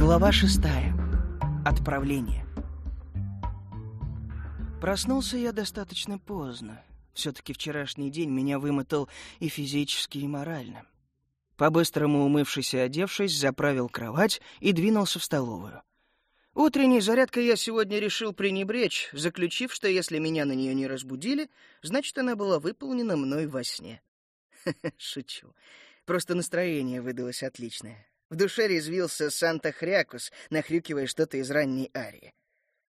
Глава шестая. Отправление. Проснулся я достаточно поздно. Все-таки вчерашний день меня вымотал и физически, и морально. По-быстрому умывшись и одевшись, заправил кровать и двинулся в столовую. Утренней зарядкой я сегодня решил пренебречь, заключив, что если меня на нее не разбудили, значит, она была выполнена мной во сне. Шучу. Просто настроение выдалось отличное. В душе резвился Санта-Хрякус, нахрюкивая что-то из ранней арии.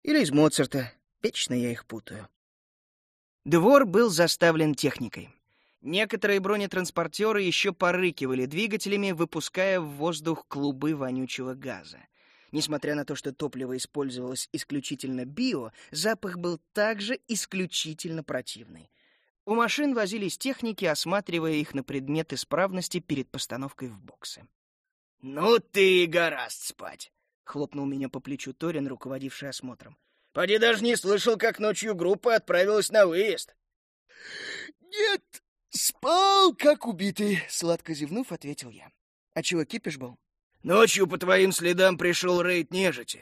Или из Моцарта. Вечно я их путаю. Двор был заставлен техникой. Некоторые бронетранспортеры еще порыкивали двигателями, выпуская в воздух клубы вонючего газа. Несмотря на то, что топливо использовалось исключительно био, запах был также исключительно противный. У машин возились техники, осматривая их на предмет исправности перед постановкой в боксы. «Ну ты и гораст спать!» — хлопнул меня по плечу Торин, руководивший осмотром. «Поди даже не слышал, как ночью группа отправилась на выезд!» «Нет, спал, как убитый!» — сладко зевнув, ответил я. «А чего кипиш был?» Ночью по твоим следам пришел рейд нежити.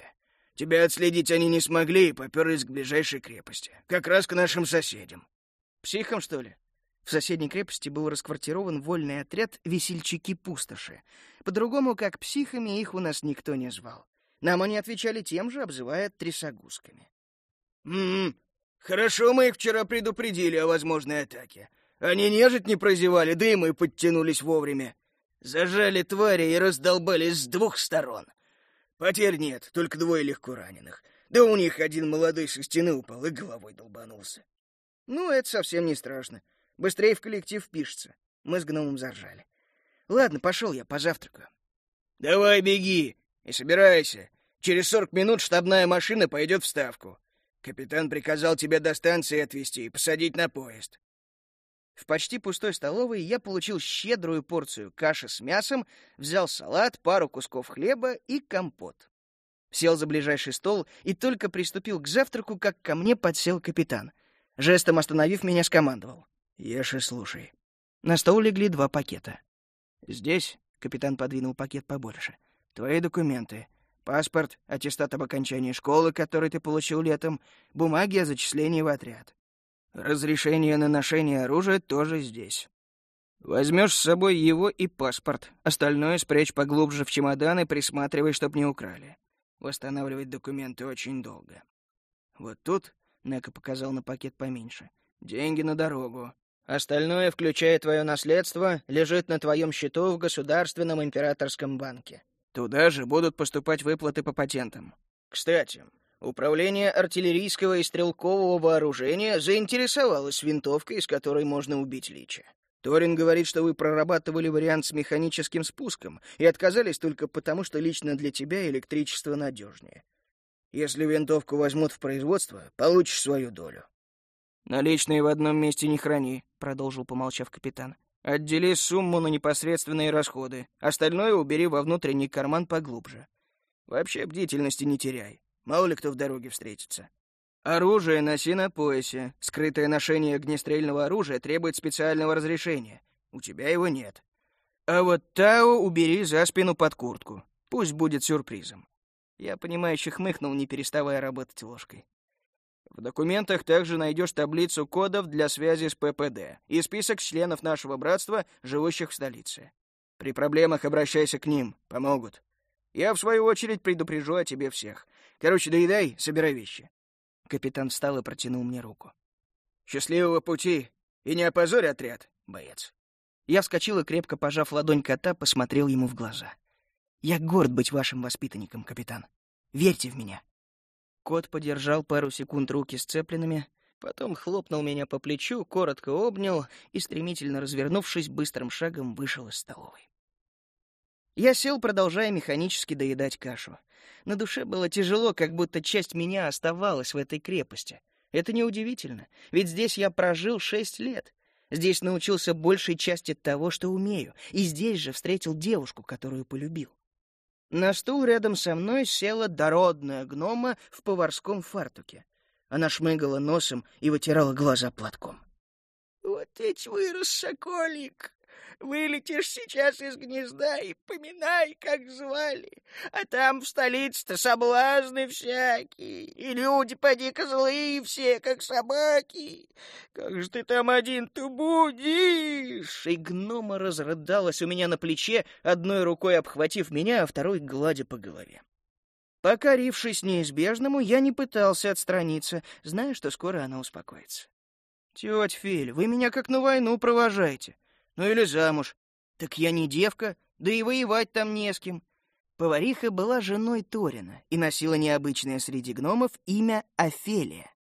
Тебя отследить они не смогли и поперлись к ближайшей крепости. Как раз к нашим соседям. Психом, что ли? В соседней крепости был расквартирован вольный отряд «Весельчаки-пустоши». По-другому, как психами, их у нас никто не звал. Нам они отвечали тем же, обзывая трясогузками. «М-м, хорошо мы их вчера предупредили о возможной атаке. Они нежить не прозевали, да и мы подтянулись вовремя. Зажали твари и раздолбались с двух сторон. Потерь нет, только двое легко раненых. Да у них один молодой со стены упал и головой долбанулся. Ну, это совсем не страшно. Быстрее в коллектив пишется. Мы с гномом заржали. Ладно, пошел я, позавтракаю. Давай беги и собирайся. Через сорок минут штабная машина пойдет в ставку. Капитан приказал тебя до станции отвезти и посадить на поезд. В почти пустой столовой я получил щедрую порцию каши с мясом, взял салат, пару кусков хлеба и компот. Сел за ближайший стол и только приступил к завтраку, как ко мне подсел капитан. Жестом остановив меня, скомандовал. «Ешь и слушай». На стол легли два пакета. «Здесь», — капитан подвинул пакет побольше, — «твои документы. Паспорт, аттестат об окончании школы, который ты получил летом, бумаги о зачислении в отряд. Разрешение на ношение оружия тоже здесь. Возьмешь с собой его и паспорт. Остальное спрячь поглубже в чемодан и присматривай, чтоб не украли. Восстанавливать документы очень долго. Вот тут, Нека показал на пакет поменьше, деньги на дорогу. Остальное, включая твое наследство, лежит на твоем счету в Государственном императорском банке. Туда же будут поступать выплаты по патентам. Кстати, Управление артиллерийского и стрелкового вооружения заинтересовалось винтовкой, из которой можно убить Лича. Торин говорит, что вы прорабатывали вариант с механическим спуском и отказались только потому, что лично для тебя электричество надежнее. Если винтовку возьмут в производство, получишь свою долю. «Наличные в одном месте не храни», — продолжил, помолчав капитан. «Отдели сумму на непосредственные расходы. Остальное убери во внутренний карман поглубже. Вообще бдительности не теряй. Мало ли кто в дороге встретится. Оружие носи на поясе. Скрытое ношение огнестрельного оружия требует специального разрешения. У тебя его нет. А вот Тао убери за спину под куртку. Пусть будет сюрпризом. Я, понимающе хмыкнул, не переставая работать ложкой. В документах также найдешь таблицу кодов для связи с ППД и список членов нашего братства, живущих в столице. При проблемах обращайся к ним, помогут. Я, в свою очередь, предупрежу о тебе всех. Короче, доедай, собирай вещи. Капитан встал и протянул мне руку. Счастливого пути и не опозорь отряд, боец. Я вскочил и, крепко пожав ладонь кота, посмотрел ему в глаза. Я горд быть вашим воспитанником, капитан. Верьте в меня. Кот подержал пару секунд руки сцепленными, потом хлопнул меня по плечу, коротко обнял и, стремительно развернувшись, быстрым шагом вышел из столовой. Я сел, продолжая механически доедать кашу. На душе было тяжело, как будто часть меня оставалась в этой крепости. Это неудивительно, ведь здесь я прожил шесть лет. Здесь научился большей части того, что умею, и здесь же встретил девушку, которую полюбил. На стул рядом со мной села дородная гнома в поварском фартуке. Она шмыгала носом и вытирала глаза платком. — Вот ведь вырос соколик! Вылетишь сейчас из гнезда и поминай, как звали. А там в столице-то соблазны всякие, и люди поди-ка злые все, как собаки. Как же ты там один-то будешь?» И гнома разрыдалась у меня на плече, одной рукой обхватив меня, а второй гладя по голове. Покорившись неизбежному, я не пытался отстраниться, зная, что скоро она успокоится. «Тетя Филь, вы меня как на войну провожаете. Ну или замуж. Так я не девка, да и воевать там не с кем. Повариха была женой Торина и носила необычное среди гномов имя Офелия.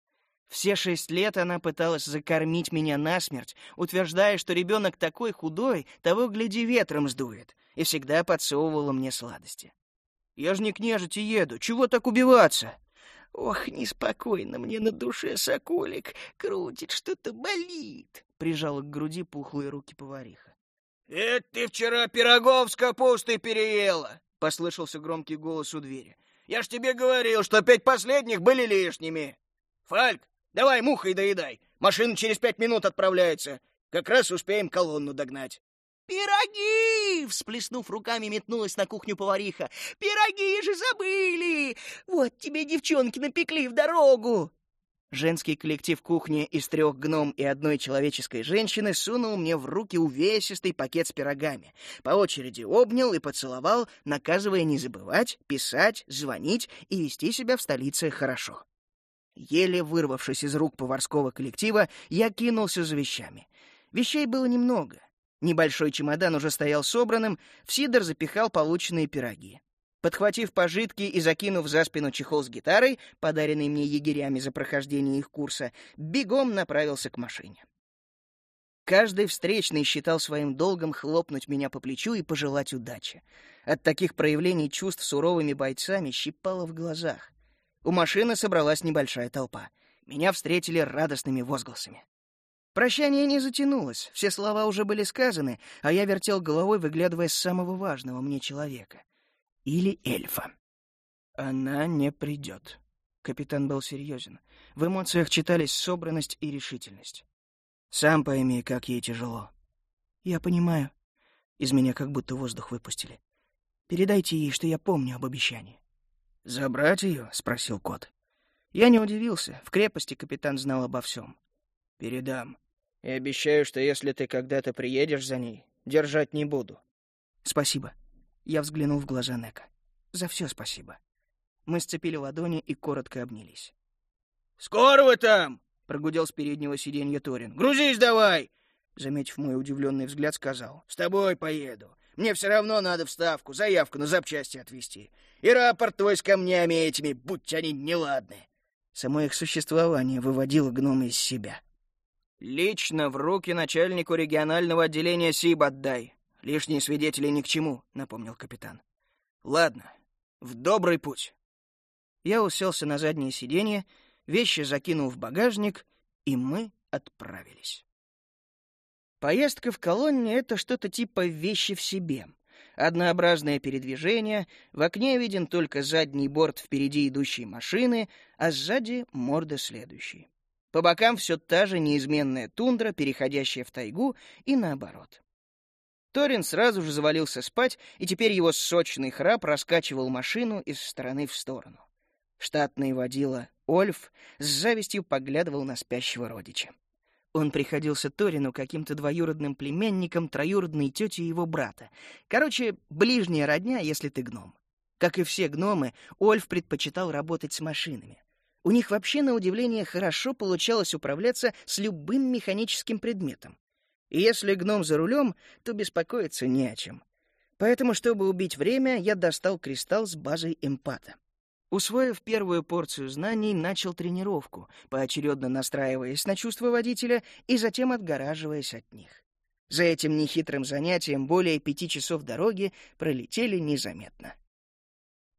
Все шесть лет она пыталась закормить меня насмерть, утверждая, что ребенок такой худой, того, гляди, ветром сдует, и всегда подсовывала мне сладости. «Я же не к нежити еду, чего так убиваться?» «Ох, неспокойно мне на душе, соколик, крутит, что-то болит», — прижала к груди пухлые руки повариха. «Это ты вчера пирогов с капустой переела!» — послышался громкий голос у двери. «Я ж тебе говорил, что пять последних были лишними! Фальк, давай мухой доедай, машина через пять минут отправляется, как раз успеем колонну догнать». «Пироги!» — всплеснув руками, метнулась на кухню повариха. «Пироги же забыли! Вот тебе девчонки напекли в дорогу!» Женский коллектив кухни из трех гном и одной человеческой женщины сунул мне в руки увесистый пакет с пирогами. По очереди обнял и поцеловал, наказывая не забывать, писать, звонить и вести себя в столице хорошо. Еле вырвавшись из рук поварского коллектива, я кинулся за вещами. Вещей было немного — Небольшой чемодан уже стоял собранным, в сидор запихал полученные пироги. Подхватив пожитки и закинув за спину чехол с гитарой, подаренный мне егерями за прохождение их курса, бегом направился к машине. Каждый встречный считал своим долгом хлопнуть меня по плечу и пожелать удачи. От таких проявлений чувств суровыми бойцами щипало в глазах. У машины собралась небольшая толпа. Меня встретили радостными возгласами. Прощание не затянулось, все слова уже были сказаны, а я вертел головой, выглядывая с самого важного мне человека. Или эльфа. Она не придет. Капитан был серьезен. В эмоциях читались собранность и решительность. Сам пойми, как ей тяжело. Я понимаю. Из меня как будто воздух выпустили. Передайте ей, что я помню об обещании. «Забрать ее?» — спросил кот. Я не удивился. В крепости капитан знал обо всем. «Передам. И обещаю, что если ты когда-то приедешь за ней, держать не буду. Спасибо. Я взглянул в глаза Нека. За все спасибо. Мы сцепили ладони и коротко обнялись. «Скоро вы там!» — прогудел с переднего сиденья Торин. «Грузись давай!» Заметив мой удивленный взгляд, сказал. «С тобой поеду. Мне все равно надо вставку, заявку на запчасти отвезти. И рапорт твой с камнями этими, будь они неладны». Само их существование выводило гнома из себя. «Лично в руки начальнику регионального отделения СИБ отдай. Лишние свидетели ни к чему», — напомнил капитан. «Ладно, в добрый путь». Я уселся на заднее сиденье, вещи закинул в багажник, и мы отправились. Поездка в колонне — это что-то типа вещи в себе. Однообразное передвижение, в окне виден только задний борт впереди идущей машины, а сзади — морда следующей. По бокам все та же неизменная тундра, переходящая в тайгу, и наоборот. Торин сразу же завалился спать, и теперь его сочный храп раскачивал машину из стороны в сторону. Штатный водила Ольф с завистью поглядывал на спящего родича. Он приходился Торину каким-то двоюродным племянником троюродной тети его брата. Короче, ближняя родня, если ты гном. Как и все гномы, Ольф предпочитал работать с машинами. У них вообще, на удивление, хорошо получалось управляться с любым механическим предметом. И если гном за рулем, то беспокоиться не о чем. Поэтому, чтобы убить время, я достал кристалл с базой эмпата. Усвоив первую порцию знаний, начал тренировку, поочередно настраиваясь на чувства водителя и затем отгораживаясь от них. За этим нехитрым занятием более пяти часов дороги пролетели незаметно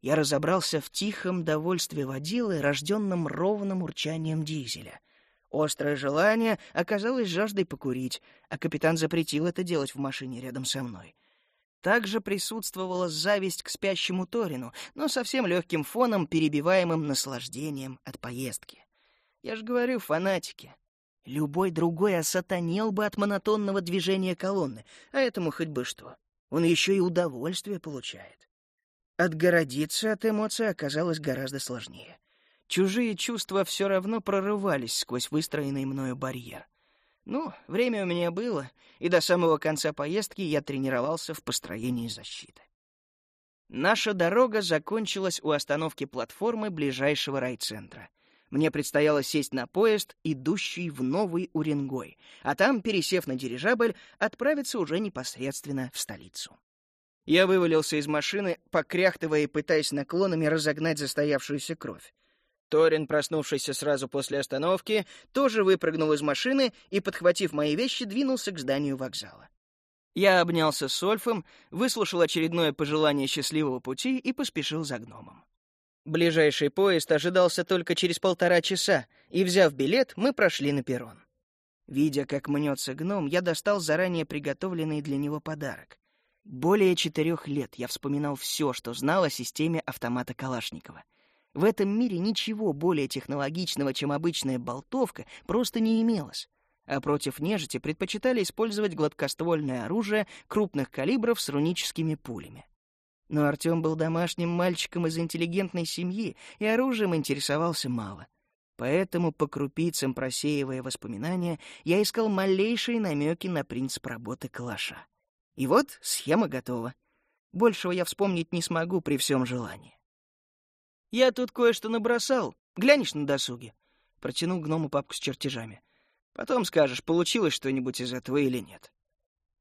я разобрался в тихом довольстве водилы, рожденном ровным урчанием дизеля. Острое желание оказалось жаждой покурить, а капитан запретил это делать в машине рядом со мной. Также присутствовала зависть к спящему Торину, но совсем легким фоном, перебиваемым наслаждением от поездки. Я же говорю, фанатики. Любой другой осатанел бы от монотонного движения колонны, а этому хоть бы что. Он еще и удовольствие получает. Отгородиться от эмоций оказалось гораздо сложнее. Чужие чувства все равно прорывались сквозь выстроенный мною барьер. Ну, время у меня было, и до самого конца поездки я тренировался в построении защиты. Наша дорога закончилась у остановки платформы ближайшего райцентра — мне предстояло сесть на поезд, идущий в Новый Уренгой, а там, пересев на дирижабль, отправиться уже непосредственно в столицу. Я вывалился из машины, покряхтывая и пытаясь наклонами разогнать застоявшуюся кровь. Торин, проснувшийся сразу после остановки, тоже выпрыгнул из машины и, подхватив мои вещи, двинулся к зданию вокзала. Я обнялся с Ольфом, выслушал очередное пожелание счастливого пути и поспешил за гномом. Ближайший поезд ожидался только через полтора часа, и, взяв билет, мы прошли на перрон. Видя, как мнется гном, я достал заранее приготовленный для него подарок. Более четырех лет я вспоминал все, что знал о системе автомата Калашникова. В этом мире ничего более технологичного, чем обычная болтовка, просто не имелось. А против нежити предпочитали использовать гладкоствольное оружие крупных калибров с руническими пулями. Но Артем был домашним мальчиком из интеллигентной семьи, и оружием интересовался мало. Поэтому, по крупицам просеивая воспоминания, я искал малейшие намеки на принцип работы калаша. И вот схема готова. Большего я вспомнить не смогу при всем желании. «Я тут кое-что набросал. Глянешь на досуге?» Протянул гному папку с чертежами. «Потом скажешь, получилось что-нибудь из этого или нет».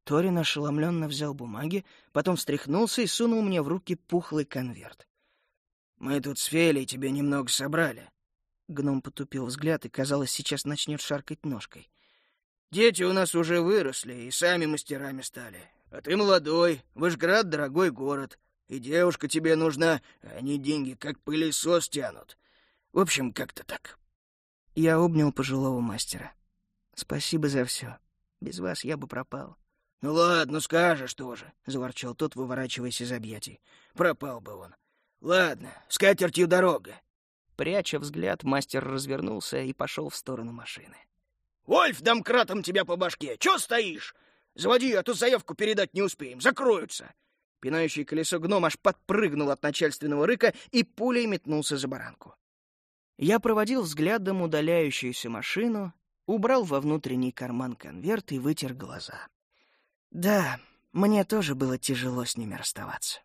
Торин ошеломленно взял бумаги, потом встряхнулся и сунул мне в руки пухлый конверт. «Мы тут с Фелей тебе немного собрали». Гном потупил взгляд и, казалось, сейчас начнет шаркать ножкой. «Дети у нас уже выросли и сами мастерами стали. А ты молодой, Вышград — дорогой город, и девушка тебе нужна, а они деньги как пылесос тянут. В общем, как-то так». Я обнял пожилого мастера. «Спасибо за все. Без вас я бы пропал». «Ну ладно, скажешь тоже», — заворчал тот, выворачиваясь из объятий. «Пропал бы он. Ладно, с катертью дорога». Пряча взгляд, мастер развернулся и пошел в сторону машины. «Вольф, домкратом тебя по башке! Чё стоишь? Заводи, а то заявку передать не успеем, закроются!» Пинающий колесо гном аж подпрыгнул от начальственного рыка и пулей метнулся за баранку. Я проводил взглядом удаляющуюся машину, убрал во внутренний карман конверт и вытер глаза. Да, мне тоже было тяжело с ними расставаться.